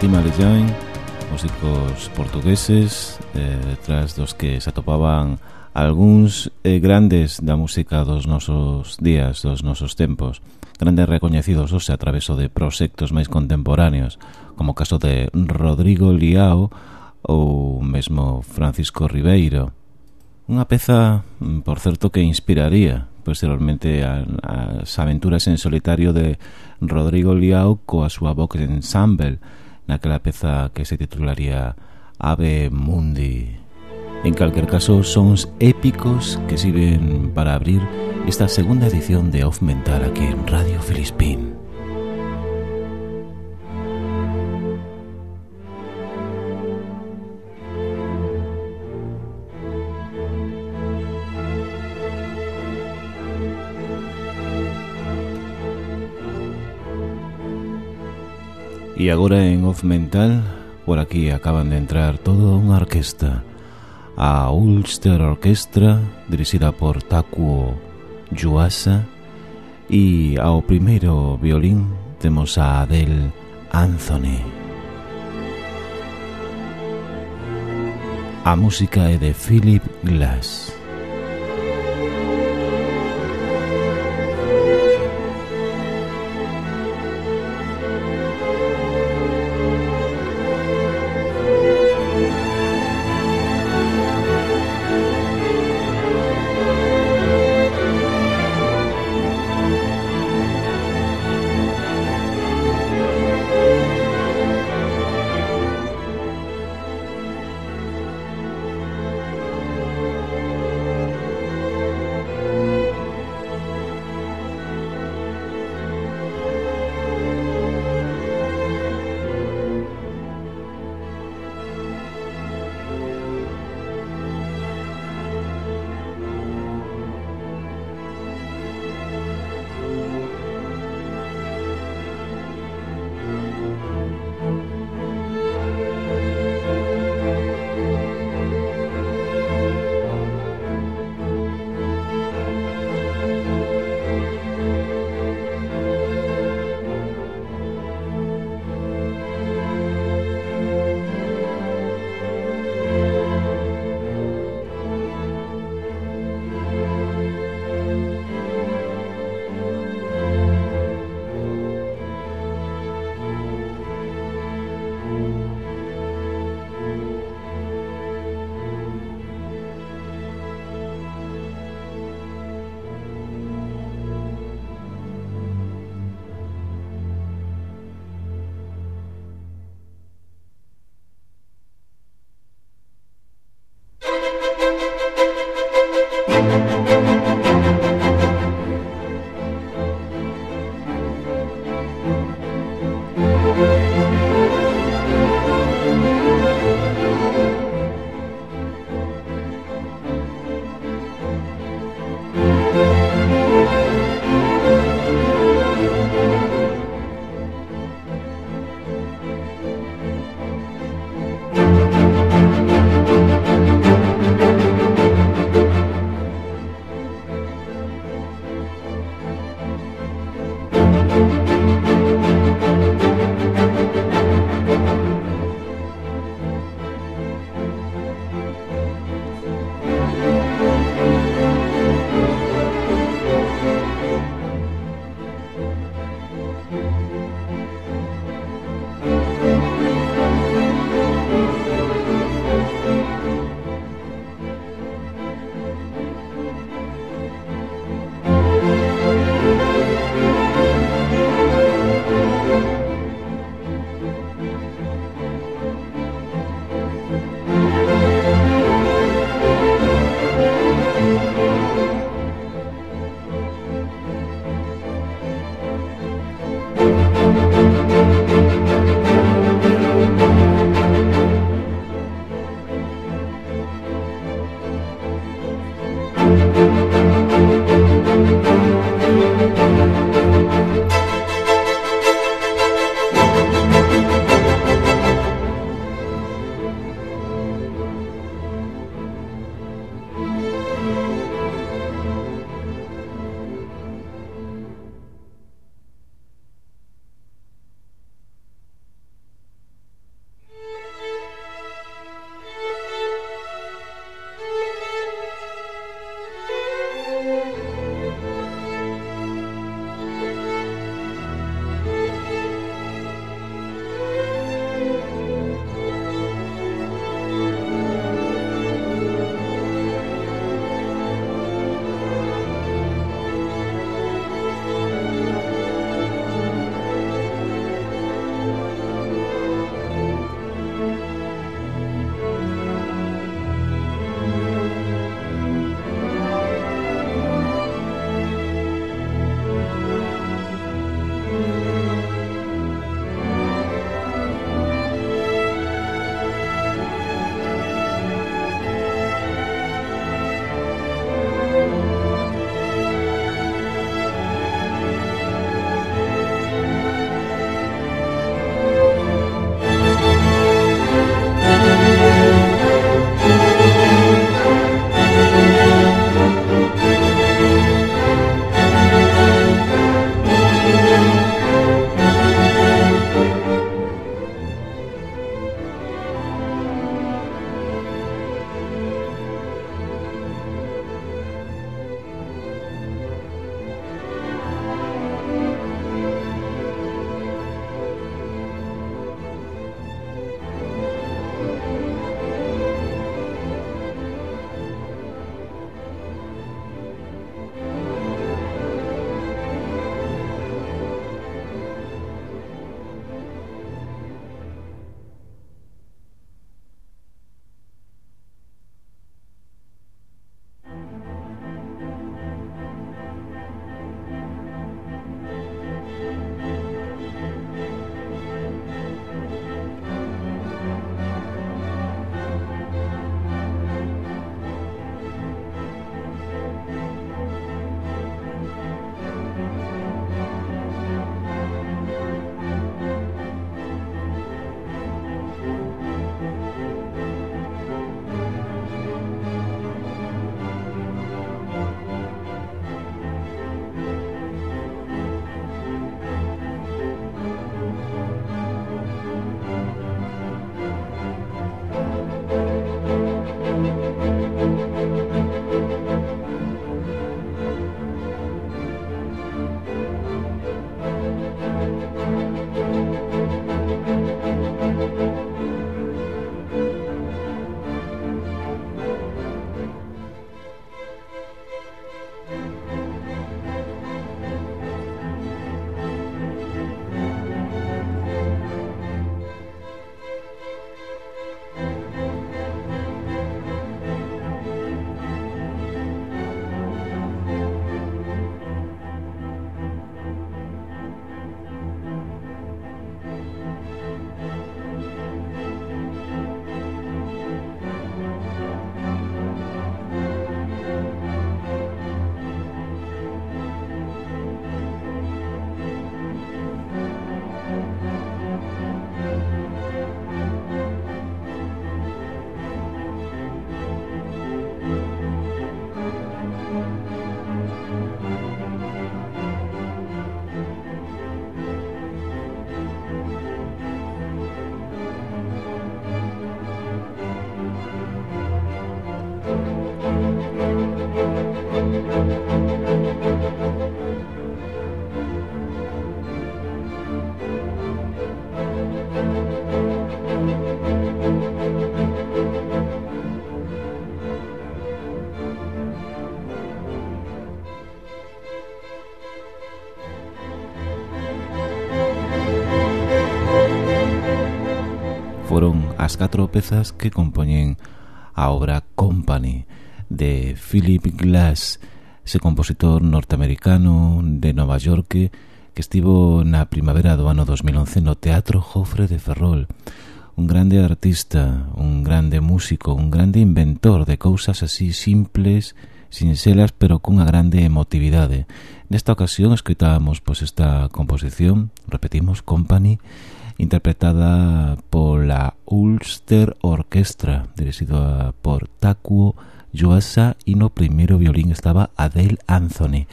Valentín Marellán, músicos portugueses, eh, detrás dos que se atopaban algúns eh, grandes da música dos nosos días, dos nosos tempos, grandes recoñecidos hoxe a traveso de proxectos máis contemporáneos, como o caso de Rodrigo Liao ou mesmo Francisco Ribeiro. Unha peza, mm, por certo, que inspiraría posteriormente as aventuras en solitario de Rodrigo Liao coa súa Vox Ensemble, naquela peza que se titularía Ave Mundi. En calquer caso, sons épicos que sirven para abrir esta segunda edición de Off Mental aquí en Radio Filispín. E agora en Off Mental, por aquí acaban de entrar toda unha orquesta, a Ulster Orquestra, dirixida por Takuo Yuasa, e ao primeiro violín temos a Adele Anthony. A música é de Philip Glass. catro pezas que compoñen a obra Company de Philip Glass, ese compositor norteamericano de Nova York que estivo na primavera do ano 2011 no Teatro Jofre de Ferrol. Un grande artista, un grande músico, un grande inventor de cousas así simples, sinxelas, pero cunha grande emotividade. Nesta ocasión escoitábamos pois, esta composición, repetimos, Company, interpretada pola Ulster Orchestra, dirixida ah, por Takuo Yuasa e no primeiro violín estaba Adele Anthony.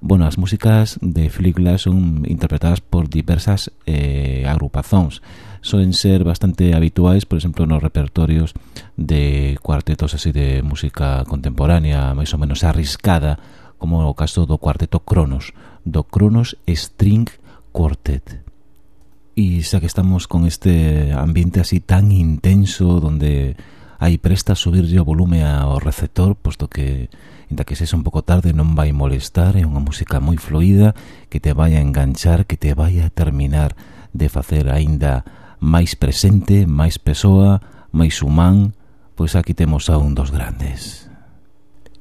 Bueno, as músicas de Philip Glass son interpretadas por diversas eh, agrupazóns. Soen ser bastante habituais, por exemplo, nos repertorios de cuartetos así de música contemporánea, máis ou menos arriscada, como o caso do cuarteto Cronos, do Cronos String Quartet. E xa que estamos con este ambiente así tan intenso Donde hai presta subirlle o volume ao receptor Posto que, inda que sexa un pouco tarde, non vai molestar É unha música moi fluida que te vai a enganchar Que te vai a terminar de facer aínda máis presente, máis persoa, máis humán Pois aquí temos a un dos grandes.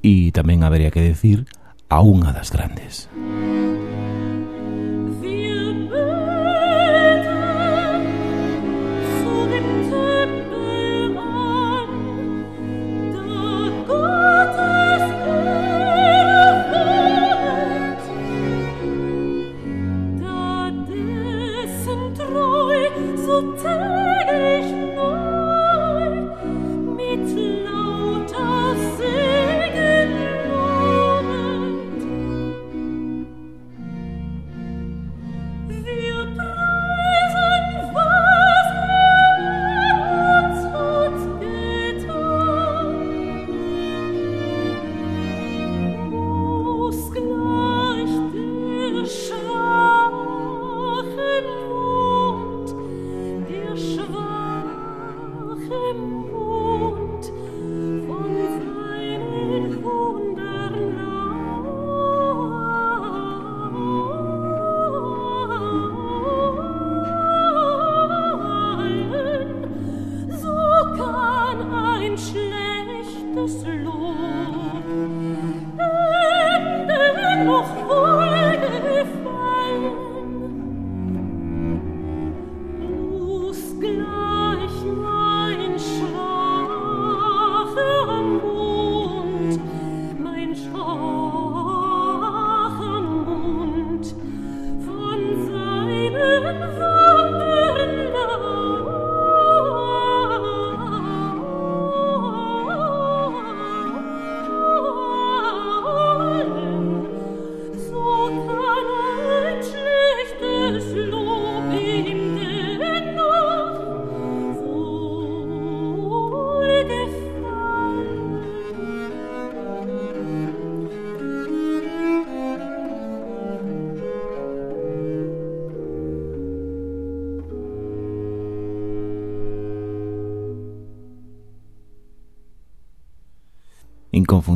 E tamén habería que decir a unha das grandes. Música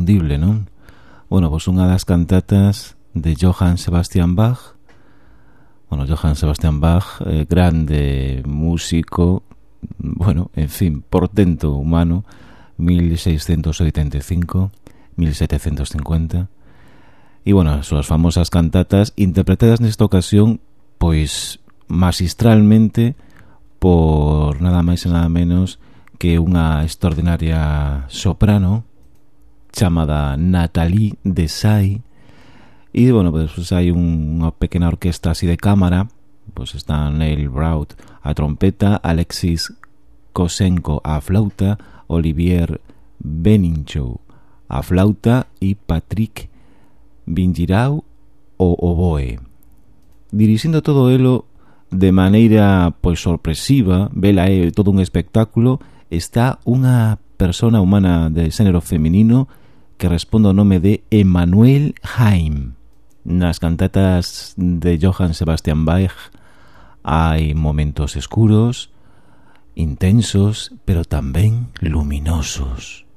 inconfundible, non? Bueno, pois unha das cantatas de Johann Sebastian Bach Bueno, Johann Sebastian Bach, eh, grande músico, bueno, en fin, portento humano, 1685-1750. E, bueno, as súas famosas cantatas interpretadas nesta ocasión, pois, magistralmente por nada máis e nada menos que unha extraordinaria soprano chamada Natalie Desai e, bueno, pues, hai un, unha pequena orquesta así de cámara pois pues, está Neil Braut a trompeta, Alexis Kosenko a flauta, Olivier Beninchou a flauta e Patrick Vingirau o oboe. Dirixindo todo elo de maneira pois sorpresiva, vela é todo un espectáculo, está unha persona humana de xénero feminino que responde ao nome de Emanuel Haim. Nas cantatas de Johann Sebastian Bach hai momentos escuros, intensos, pero tamén luminosos.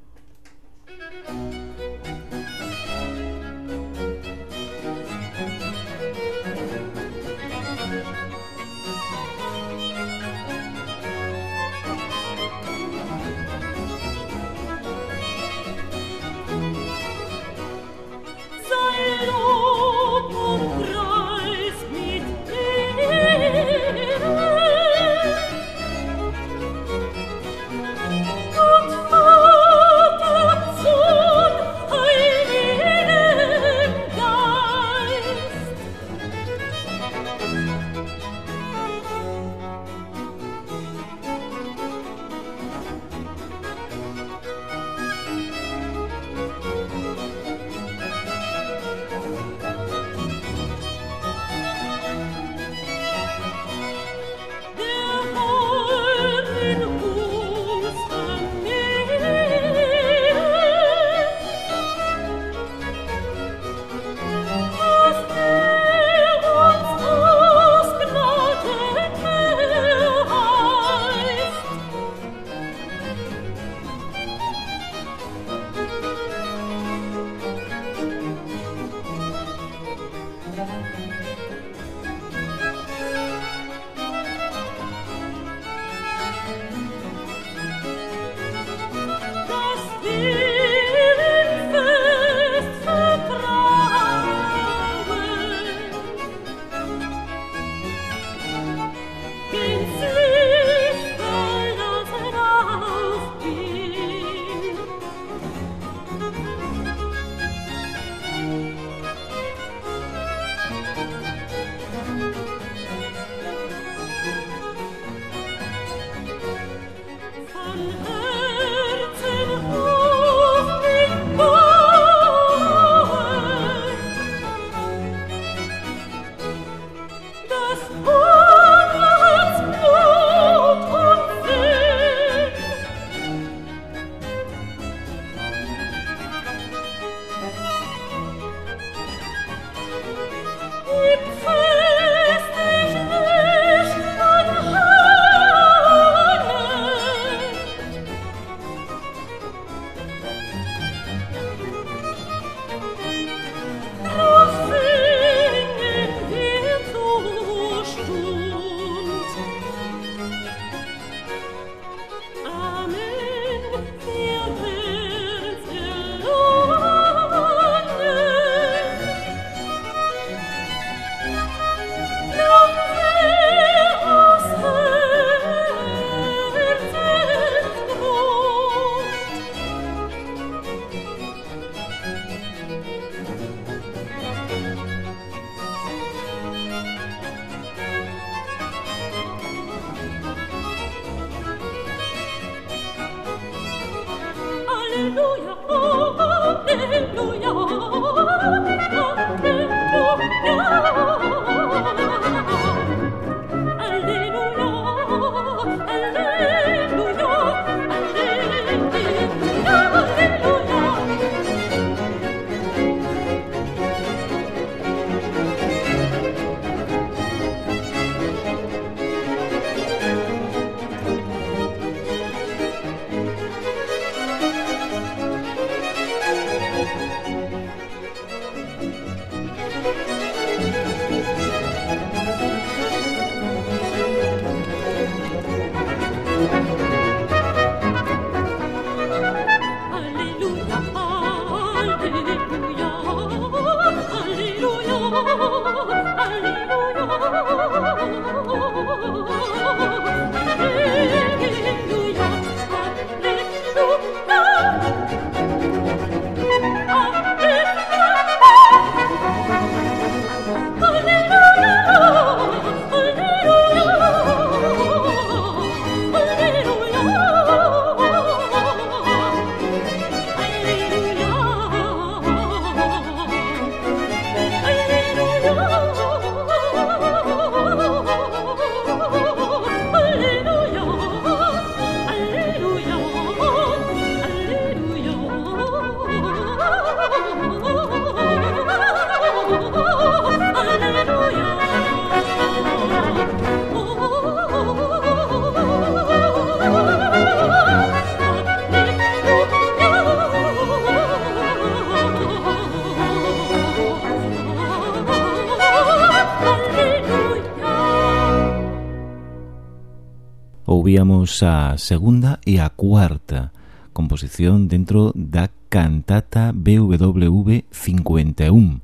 a segunda e a cuarta composición dentro da cantata BWV 51.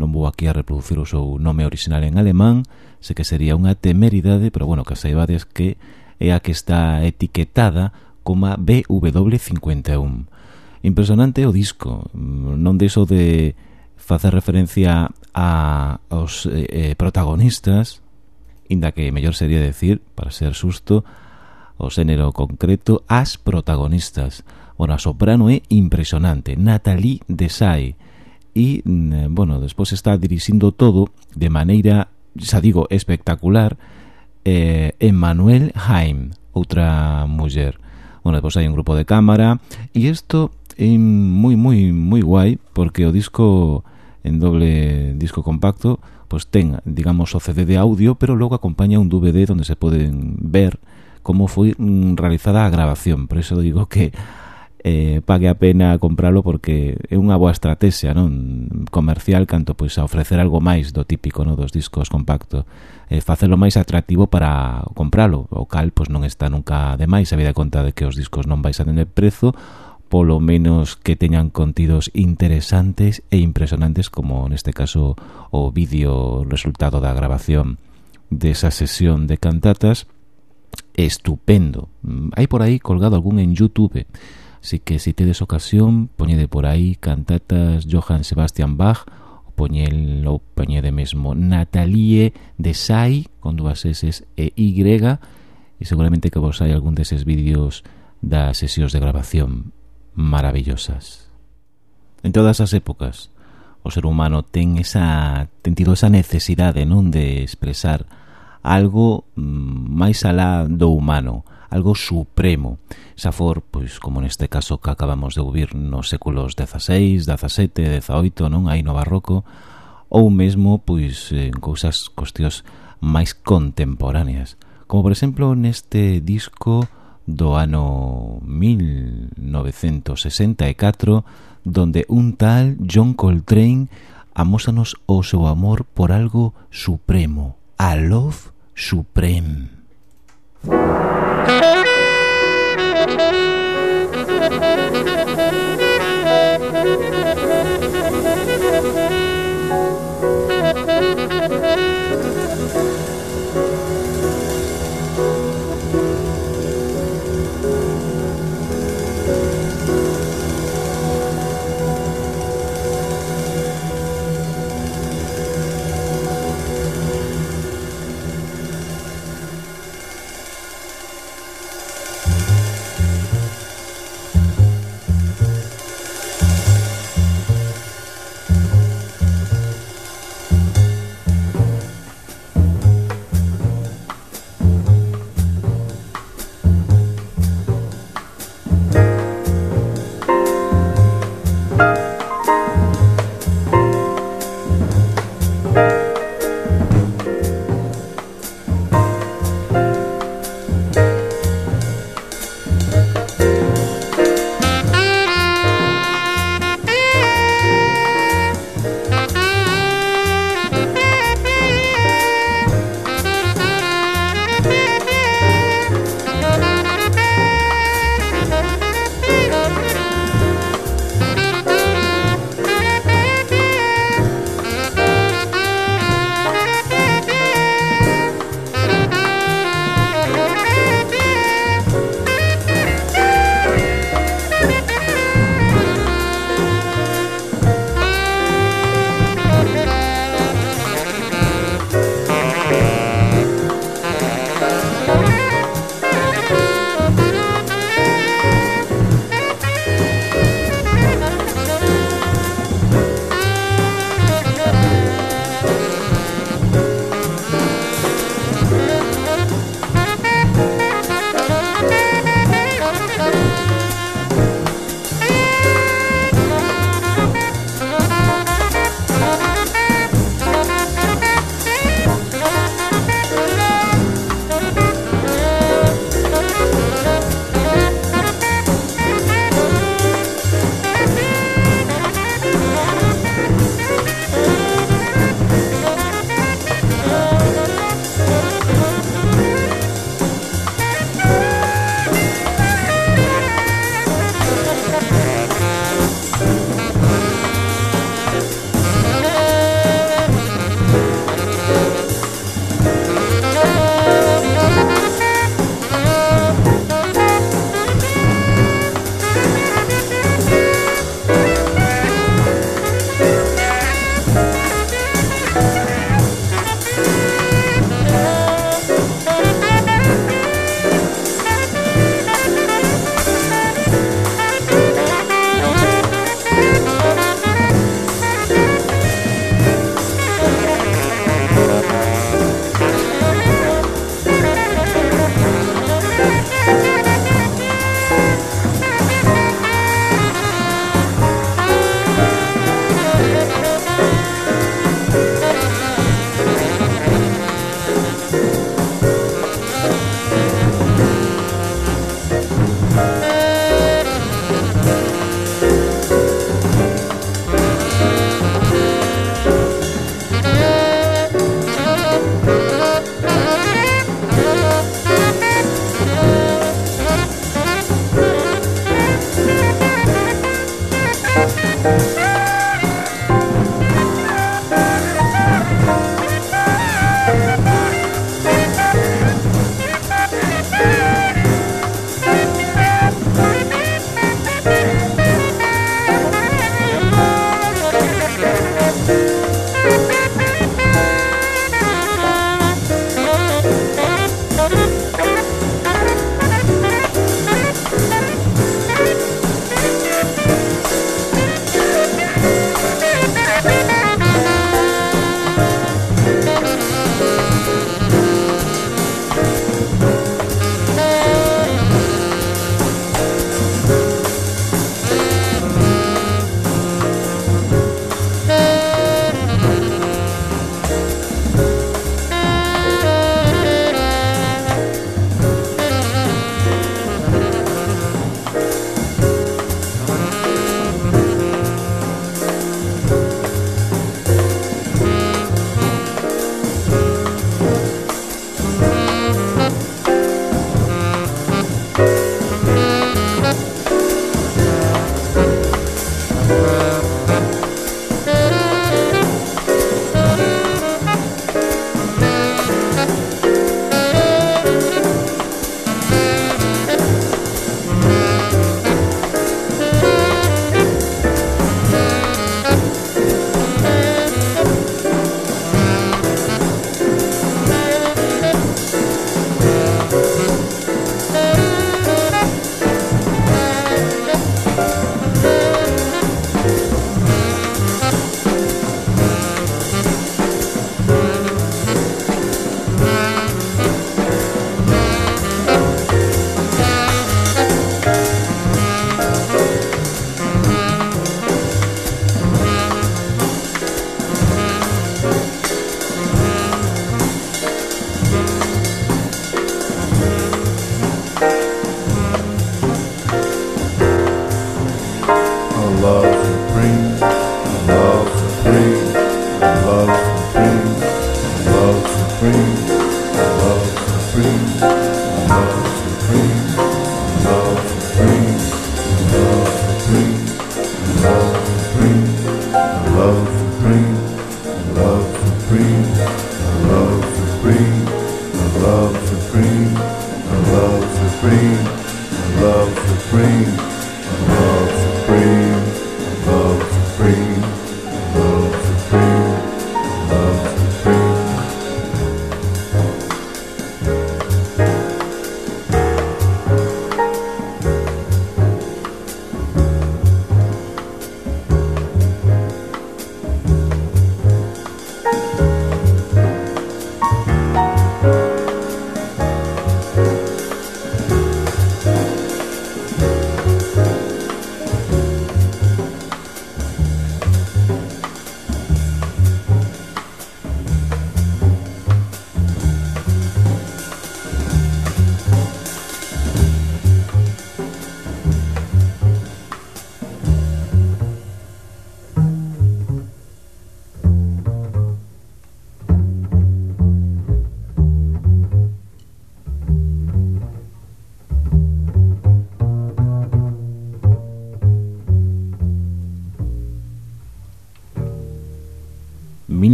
Non vou aquí a reproducir o seu nome original en alemán, sei que sería unha temeridade, pero bueno, que saibades que é a que está etiquetada como BW 51. Impresionante o disco, non deso de facer referencia a os eh, eh, protagonistas, inda que mellor sería decir, para ser susto, o xénero concreto as protagonistas. Ora, a soprano é impresionante, Natalie Desai. E, mm, bueno, despois está dirixindo todo de maneira, xa digo, espectacular, eh, Emmanuel Haim, outra muller. Bueno, despois hai un grupo de cámara e isto é moi, moi, moi guai porque o disco en doble disco compacto pois ten, digamos, o CD de audio pero logo acompaña un DVD onde se poden ver como foi mm, realizada a grabación. Por eso digo que eh, pague a pena compralo porque é unha boa estrategia non? Comercial canto pois a ofrecer algo máis do típico no dos discos compacto. Eh, facelo máis atractivo para compralo o cal pois non está nunca de máis a vida conta de que os discos non vais a tener prezo polo menos que teñan contidos interesantes e impresionantes como neste caso o vídeo resultado da grabación desa sesión de cantatas estupendo. Mm, hai por aí colgado algún en Youtube, así que se si tedes ocasión, poñede por aí cantatas Johann Sebastian Bach, poñelo, poñede mesmo Natalie de Sai, con dúas S e Y, e seguramente que vos hai algún deses vídeos das sesións de grabación maravillosas. En todas as épocas, o ser humano ten esa ten tido esa necesidade, non, de expresar algo mm, máis alá do humano, algo supremo. Safor, pois como neste caso que acabamos de ouvir nos séculos XVI, XVII, XVIII, non? Aí no barroco, ou mesmo pois en cousas cuestións máis contemporáneas, como por exemplo neste disco do ano 1964, donde un tal John Coltrane amósanos o seu amor por algo supremo, a love Supreme.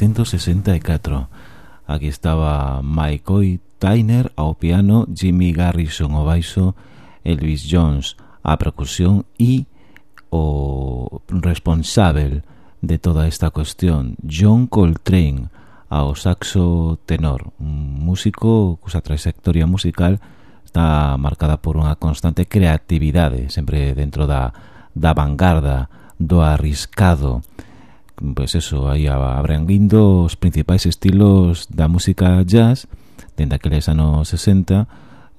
1964. Aquí estaba Mike Tyner ao piano, Jimmy Garrison ao baixo, Elvis Jones á percusión e o responsável de toda esta cuestión, John Coltrane, ao saxo tenor, un músico cusa trayectoria musical está marcada por unha constante creatividade, sempre dentro da, da vanguarda, do arriscado, pois eso, aí abren os principais estilos da música jazz dende aqueles anos 60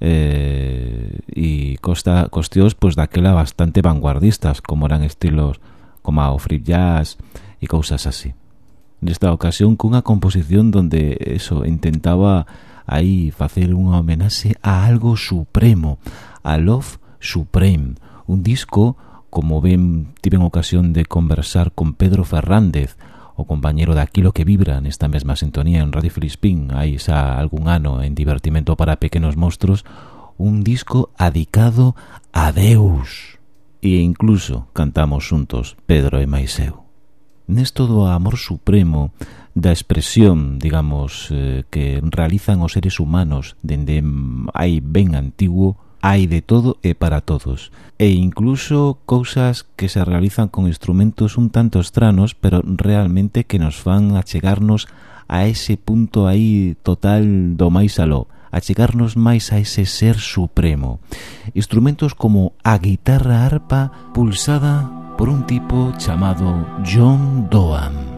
eh, e costa, costeos pois daquela bastante vanguardistas como eran estilos como o free jazz e cousas así. Nesta ocasión cunha composición donde eso intentaba aí facer unha homenaxe a algo supremo, a Love Supreme, un disco Como ven, tiven ocasión de conversar con Pedro Fernández, o compañeiro daquilo que vibra nesta mesma sintonía en Radio Filispín hai xa algún ano en Divertimento para Pequenos Monstros un disco adicado a Deus. E incluso cantamos xuntos Pedro e Maiseu. Nesto do amor supremo da expresión, digamos, eh, que realizan os seres humanos dende hai ben antiguo hai de todo e para todos, e incluso cousas que se realizan con instrumentos un tanto estranos, pero realmente que nos fan achegarnos a ese punto aí total do máis aló, achegarnos máis a ese ser supremo. Instrumentos como a guitarra arpa pulsada por un tipo chamado John Doan.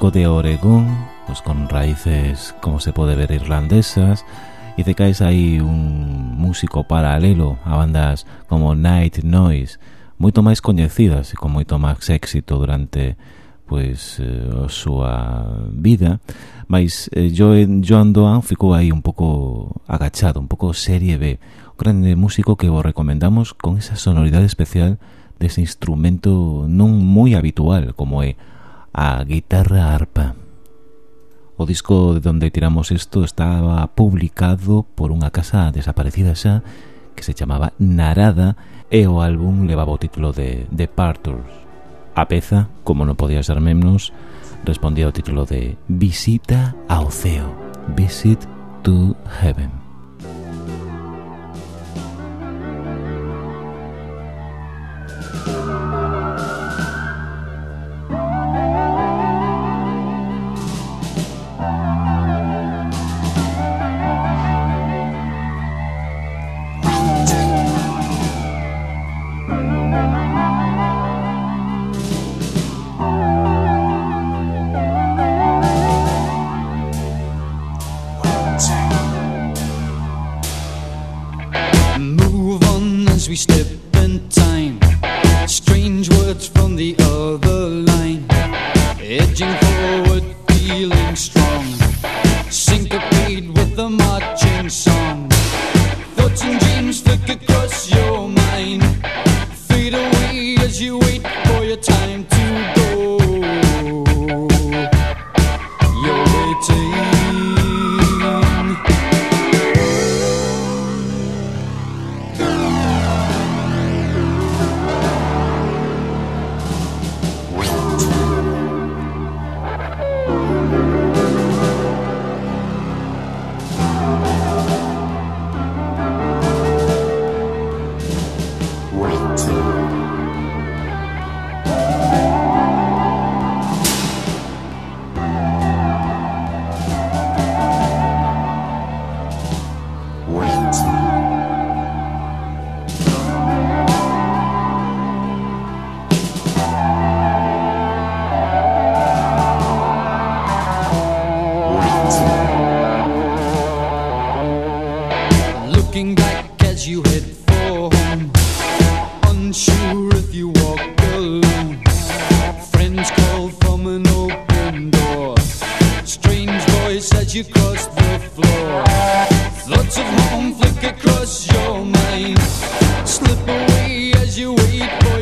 músico de Oregón, pues con raíces, como se puede ver, irlandesas, y te caes ahí un músico paralelo a bandas como Night Noise, moito máis coñecidas e con moito máis éxito durante pois eh, a ah, súa vida, mas eh, Joan, Joan Doan ah, ficou aí un pouco agachado, un pouco serie B, un grande músico que vos recomendamos con esa sonoridade especial dese instrumento non moi habitual como é a guitarra arpa. O disco de onde tiramos isto estaba publicado por unha casa desaparecida xa que se chamaba Narada e o álbum levaba o título de Departures. A peza, como non podía ser menos, respondía ao título de Visita ao Ceo, Visit to Heaven.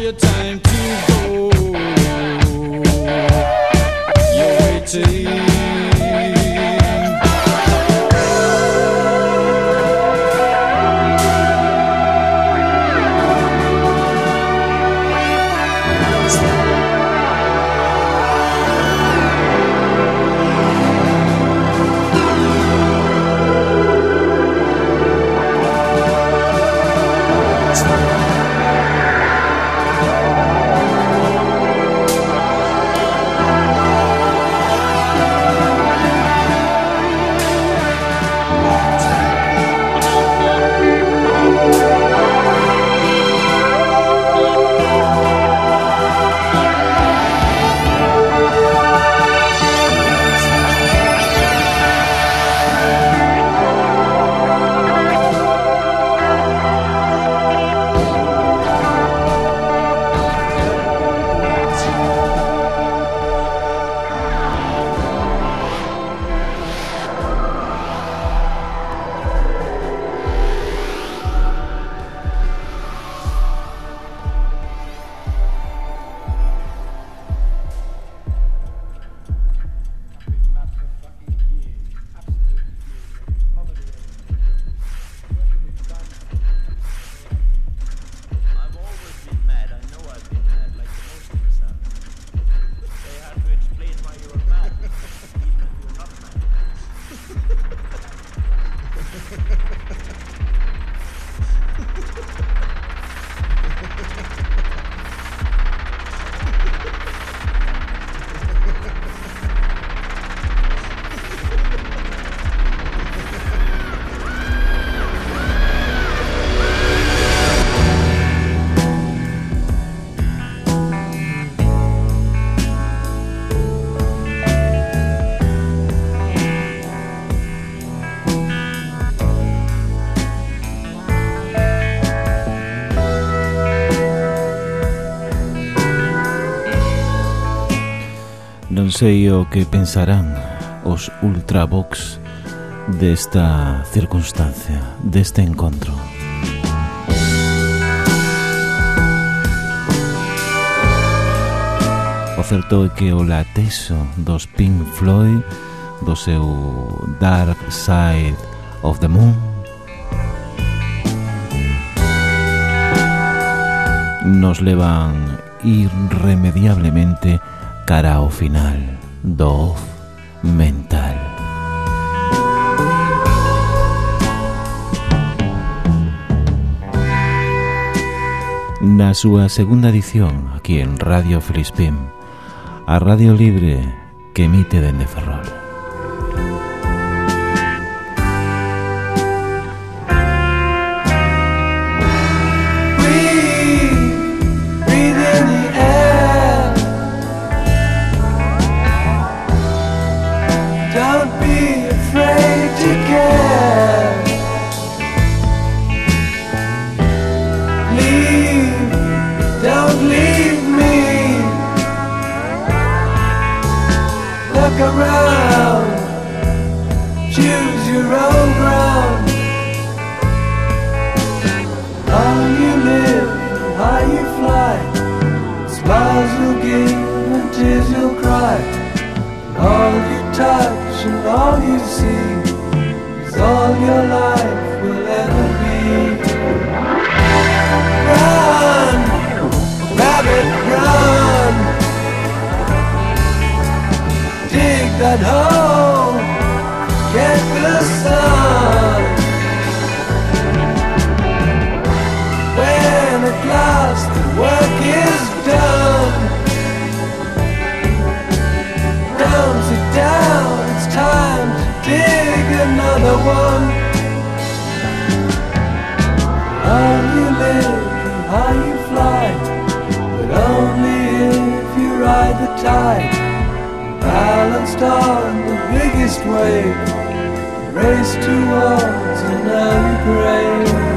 your time. sei o que pensarán os ultravox desta circunstancia, deste encontro. O certo é que o lateso dos Pink Floyd do seu Dark Side of the Moon nos levan irremediablemente cara ao final do mental. Na súa segunda edición, aquí en Radio Filispín, a radio libre que emite dende Ferrol. is all your life will ever be. Run, rabbit, run. Dig that hole, get the sun. The one How you live, and how you fly But only if you ride the tide Balanced on the biggest wave Race towards another grave.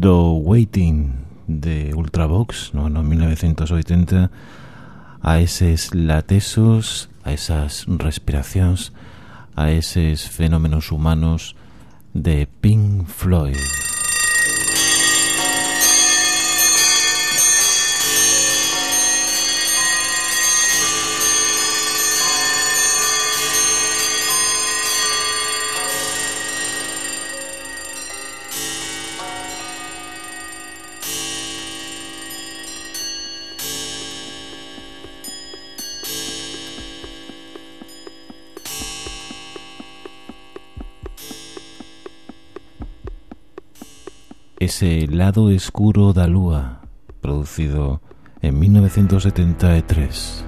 do Waiting de Ultravox no ano 1980 a eses latesos, a esas respiracións, a eses fenómenos humanos de Pink Floyd. ese Lado Escuro da Lúa, producido en 1973.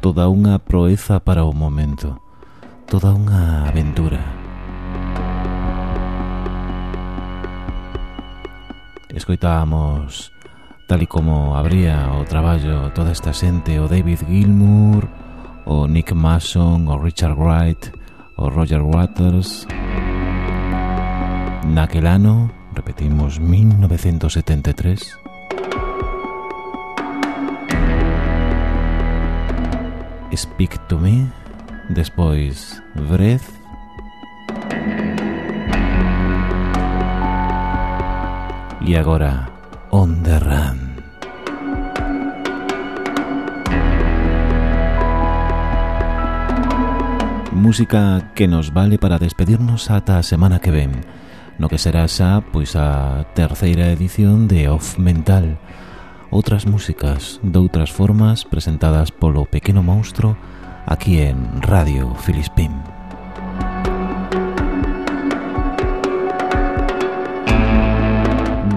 Toda unha proeza para o momento, toda unha aventura. Escoitábamos tal e como abría o traballo toda esta xente, o David Gilmour, o Nick Mason, o Richard Wright, o Roger Waters... Naquel ano, repetimos 1973, Speak to Me, despois Breath, e agora On the Run. Música que nos vale para despedirnos ata a semana que ven no que será xa pois a terceira edición de Off Mental outras músicas de outras formas presentadas polo Pequeno Monstro aquí en Radio Filispín.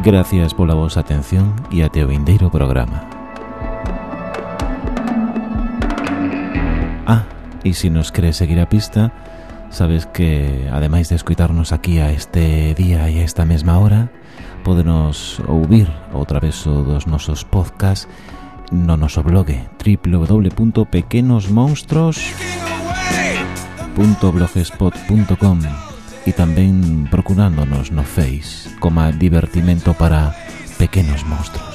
Gracias pola vosa atención e até o vindeiro programa. Ah, e se nos quere seguir a pista, Sabes que, ademais de escuitarnos aquí a este día e a esta mesma hora, podenos ouvir outra vez dos nosos podcast no noso blog www.pequenosmonstros.blogspot.com e tamén procurándonos no Face como divertimento para pequenos monstruos.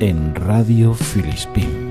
en Radio Filispín.